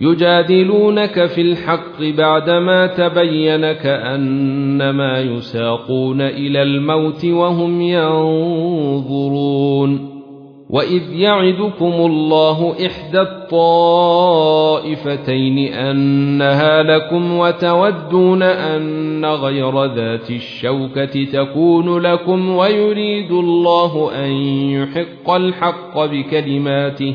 يجادلونك في الحق بعدما تبين كأنما يساقون إلى الموت وهم ينظرون وإذ يعدكم الله إحدى الطائفتين أنها لكم وتودون أن غير ذات الشوكة تكون لكم ويريد الله أن يحق الحق بكلماته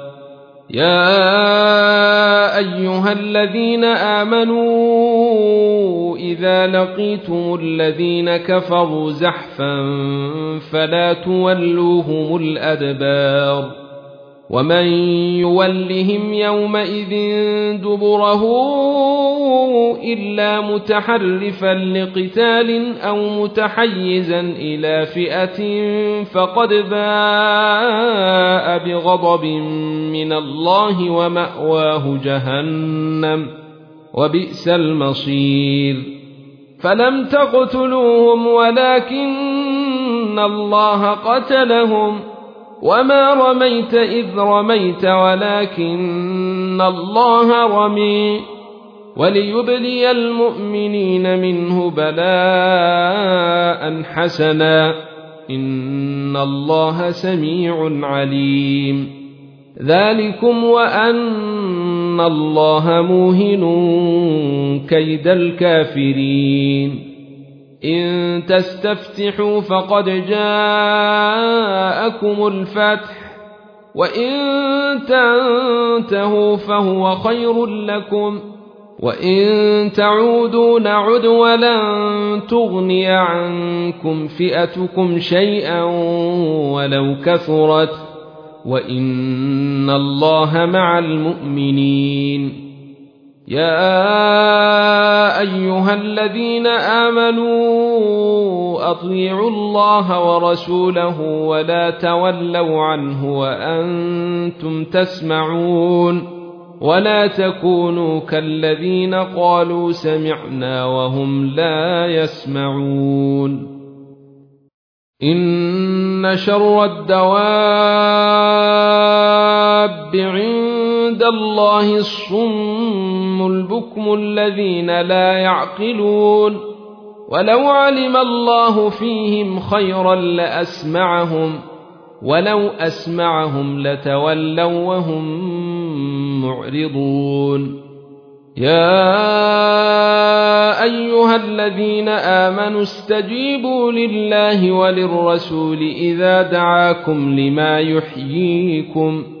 يا أيها الذين آمنوا إذا لقيتم الذين كفروا زحفا فلا تولوهم الأدبار ومن يولهم يومئذ دبره الا متحرفا لقتال أو متحيزا إلى فئه فقد باء بغضب من الله وماواه جهنم وبئس المصير فلم تقتلوهم ولكن الله قتلهم وما رميت اذ رميت ولكن الله رمي وليبلي المؤمنين منه بلاء حسنا ان الله سميع عليم ذلكم وان الله موهن كيد الكافرين إن تستفتحوا فقد جاءكم الفتح وإن تنتهوا فهو خير لكم وإن تعودوا نعد ولن تغني عنكم فئتكم شيئا ولو كثرت وإن الله مع المؤمنين. يا أيها الذين آمنوا أطيعوا الله ورسوله ولا تولوا عنه وأنتم تسمعون ولا تكونوا كالذين قالوا سمعنا وهم لا يسمعون إن شر الدواب الله الصم البكم الذين لا يعقلون. ولو علم الله فيهم خيرا لأسمعهم ولو أسمعهم لتولوا وهم معرضون. يا أيها الذين آمنوا استجيبوا لله وللرسول إذا دعاكم لما يحييكم.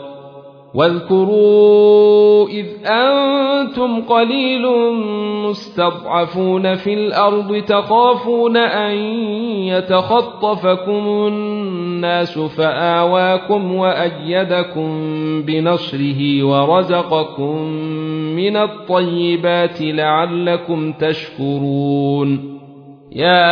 واذكروا إذ أنتم قليل مستضعفون في الأرض تخافون أن يتخطفكم الناس فآواكم وأيدكم بنصره ورزقكم من الطيبات لعلكم تشكرون. يا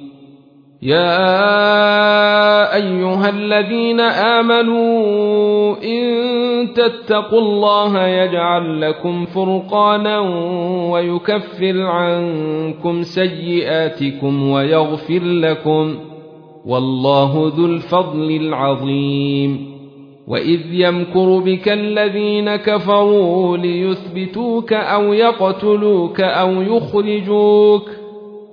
يا أيها الذين آمنوا إن تتقوا الله يجعل لكم فرقانا ويكفر عنكم سيئاتكم ويغفر لكم والله ذو الفضل العظيم وإذ يمكر بك الذين كفروا ليثبتوك أو يقتلوك أو يخرجوك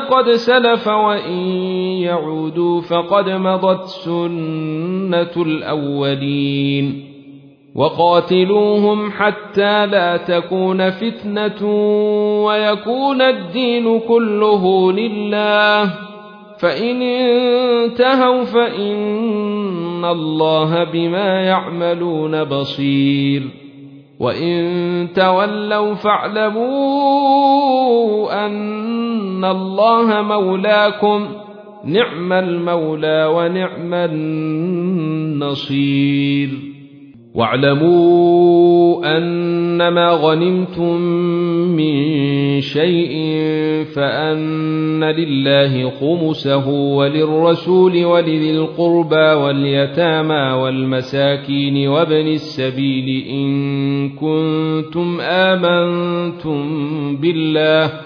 قد سلف وإن يعودوا فقد مضت سنة الأولين وقاتلوهم حتى لا تكون فتنة ويكون الدين كله لله فإن انتهوا فإن الله بما يعملون بصير وإن تولوا فاعلموا أن الله مولاكم نعم المولى ونعم النصير. واعلموا أنما غنمتم من شيء فأن لله خمسه وللرسول ولذي القربى واليتامى والمساكين وابن السبيل إن كنتم آمنتم بالله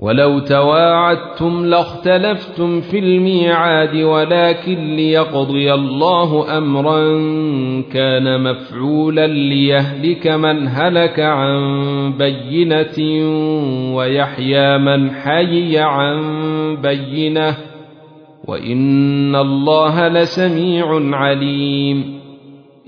ولو تواعدتم لاختلفتم في الميعاد ولكن ليقضي الله امرا كان مفعولا ليهلك من هلك عن بينة ويحيى من حي عن بينة. وإن الله لسميع عليم.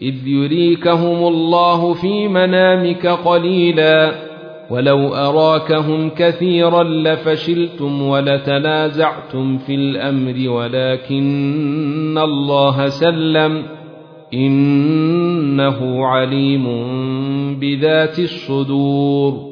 إذ يريكهم الله في منامك قليلا. ولو اراكهم كثيرا لفشلتم ولتنازعتم في الامر ولكن الله سلم انه عليم بذات الصدور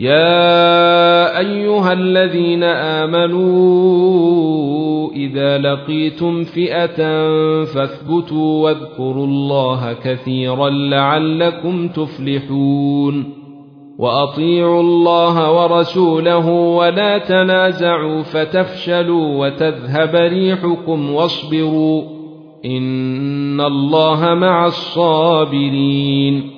يا ايها الذين امنوا اذا لقيتم فئه فاثبتوا واذكروا الله كثيرا لعلكم تفلحون واطيعوا الله ورسوله ولا تنازعوا فتفشلوا وتذهب ريحكم واصبروا ان الله مع الصابرين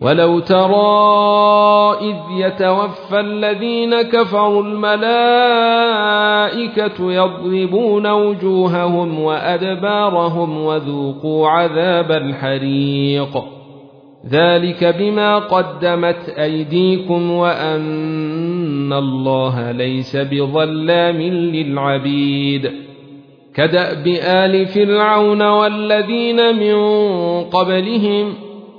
ولو ترى اذ يتوفى الذين كفروا الملائكه يضربون وجوههم وادبارهم وذوقوا عذاب الحريق ذلك بما قدمت ايديكم وان الله ليس بظلام للعبيد كداب ال فرعون والذين من قبلهم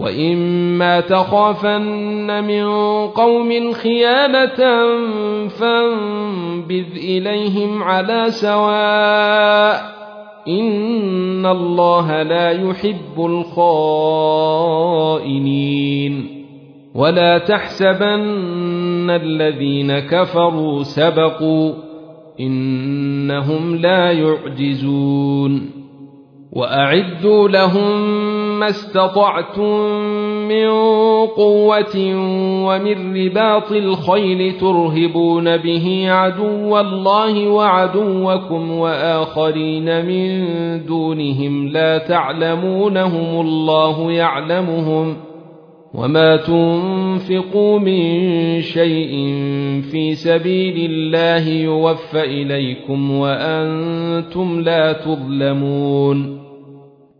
واما تخافن من قوم خيانه فانبذ اليهم على سواء ان الله لا يحب الخائنين ولا تحسبن الذين كفروا سبقوا انهم لا يعجزون واعدوا لهم ما استطعتم من قوة ومن رباط الخيل ترهبون به عدو الله وعدوكم وآخرين من دونهم لا تعلمونهم الله يعلمهم وما تنفقوا من شيء في سبيل الله يوفى إليكم وأنتم لا تظلمون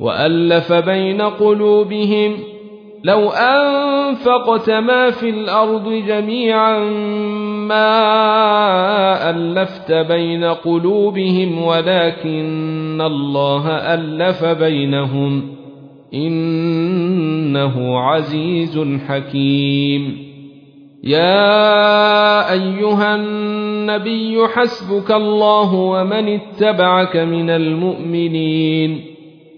وألف بين قلوبهم لو أنفقت ما في الأرض جميعا ما ألفت بين قلوبهم ولكن الله ألف بينهم إنه عزيز حكيم. يا أيها النبي حسبك الله ومن اتبعك من المؤمنين.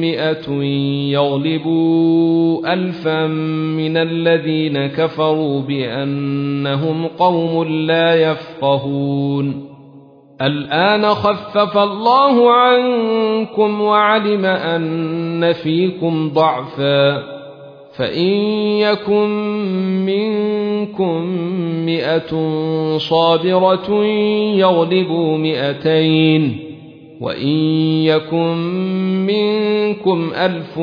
مئة يغلبوا ألفا من الذين كفروا بأنهم قوم لا يفقهون. الآن خفف الله عنكم وعلم أن فيكم ضعفا. فإن يكن منكم مئة صابرة يغلبوا مئتين. وان يكن منكم الف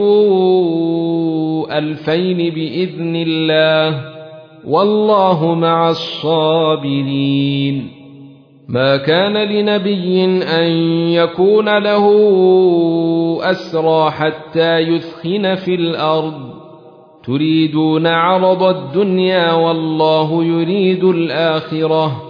يغلبوا الفين باذن الله والله مع الصابرين ما كان لنبي ان يكون له اسرى حتى يثخن في الأرض تريدون عرض الدنيا والله يريد الاخره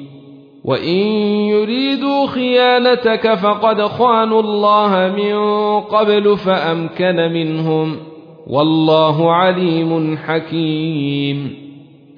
وان يريدوا خيانتك فقد خانوا الله من قبل فامكن منهم والله عليم حكيم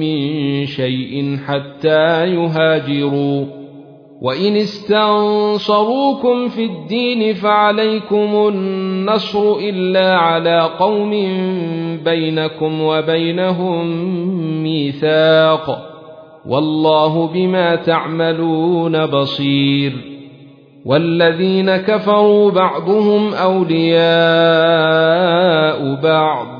من شيء حتى يهاجروا. وإن استنصروكم في الدين فعليكم النصر إلا على قوم بينكم وبينهم ميثاق. والله بما تعملون بصير. والذين كفروا بعضهم أولياء بعض.